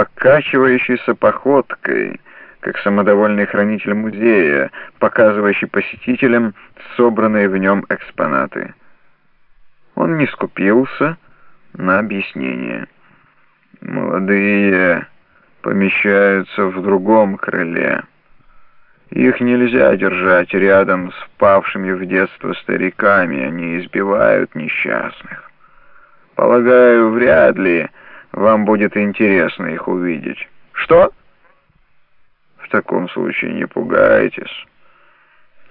покачивающейся походкой, как самодовольный хранитель музея, показывающий посетителям собранные в нем экспонаты. Он не скупился на объяснение. «Молодые помещаются в другом крыле». Их нельзя держать рядом с впавшими в детство стариками, они избивают несчастных. Полагаю, вряд ли вам будет интересно их увидеть. Что? В таком случае не пугайтесь.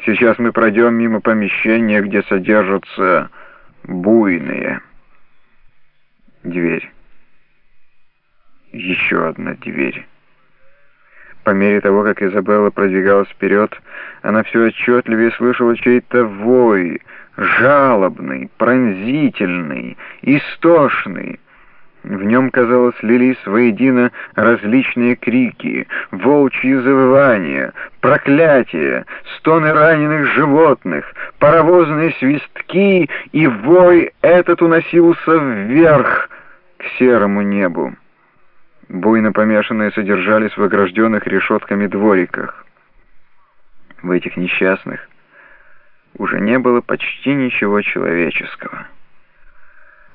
Сейчас мы пройдем мимо помещения, где содержатся буйные. Дверь. Еще одна дверь. По мере того, как Изабелла продвигалась вперед, она все отчетливее слышала чей-то вой, жалобный, пронзительный, истошный. В нем, казалось, лились воедино различные крики, волчьи завывания, проклятия, стоны раненых животных, паровозные свистки, и вой этот уносился вверх к серому небу буйно помешанные содержались в огражденных решетками двориках. В этих несчастных уже не было почти ничего человеческого.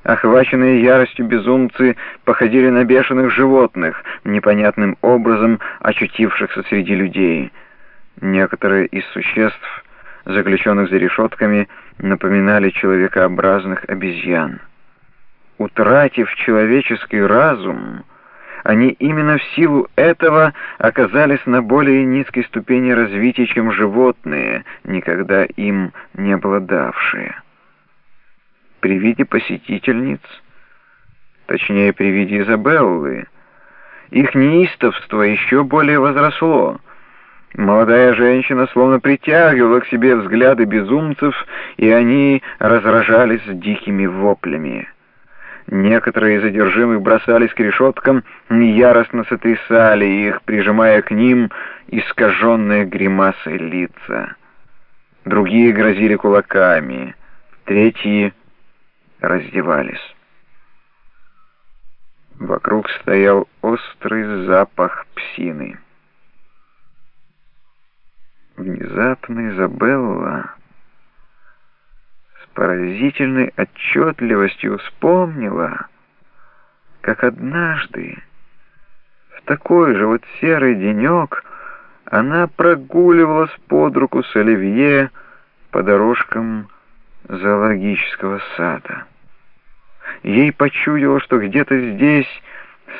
Охваченные яростью безумцы походили на бешеных животных, непонятным образом очутившихся среди людей. Некоторые из существ, заключенных за решетками, напоминали человекообразных обезьян. Утратив человеческий разум, они именно в силу этого оказались на более низкой ступени развития, чем животные, никогда им не обладавшие. При виде посетительниц, точнее при виде Изабеллы, их неистовство еще более возросло. Молодая женщина словно притягивала к себе взгляды безумцев, и они разражались дикими воплями. Некоторые из бросались к решеткам и яростно сотрясали их, прижимая к ним искаженные гримасы лица. Другие грозили кулаками, третьи раздевались. Вокруг стоял острый запах псины. Внезапно Изабелла поразительной отчетливостью вспомнила, как однажды в такой же вот серый денек она прогуливалась под руку с Оливье по дорожкам зоологического сада. Ей почудило, что где-то здесь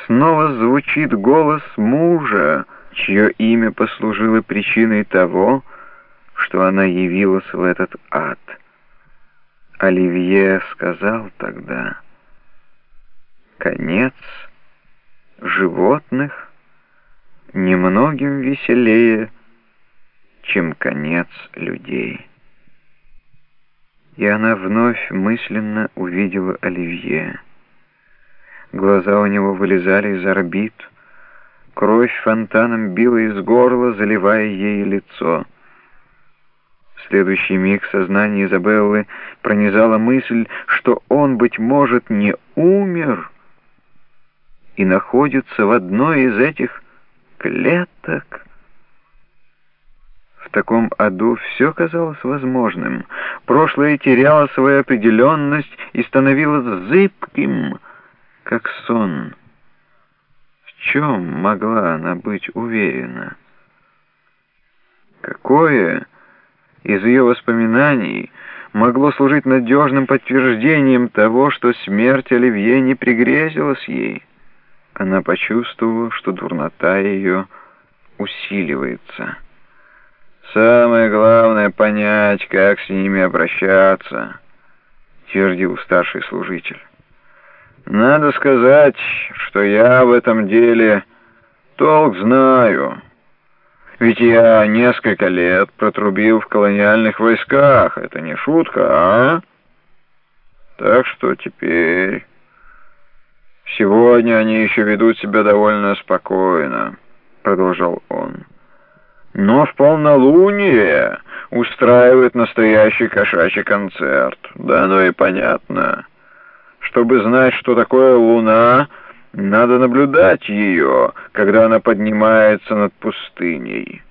снова звучит голос мужа, чье имя послужило причиной того, что она явилась в этот ад. Оливье сказал тогда, «Конец животных немногим веселее, чем конец людей». И она вновь мысленно увидела Оливье. Глаза у него вылезали из орбит, кровь фонтаном била из горла, заливая ей лицо следующий миг сознание Изабеллы пронизала мысль, что он, быть может, не умер и находится в одной из этих клеток. Таком аду все казалось возможным. Прошлое теряло свою определенность и становилось зыбким, как сон. В чем могла она быть уверена? Какое из ее воспоминаний могло служить надежным подтверждением того, что смерть Оливье не пригрезилась ей. Она почувствовала, что дурнота ее усиливается. «Самое главное — понять, как с ними обращаться», — твердил старший служитель. «Надо сказать, что я в этом деле толк знаю». Ведь я несколько лет протрубил в колониальных войсках. Это не шутка, а? Так что теперь... Сегодня они еще ведут себя довольно спокойно, продолжал он. Но в полнолуние устраивают настоящий кошачий концерт. Да, ну и понятно. Чтобы знать, что такое луна, Надо наблюдать ее, когда она поднимается над пустыней.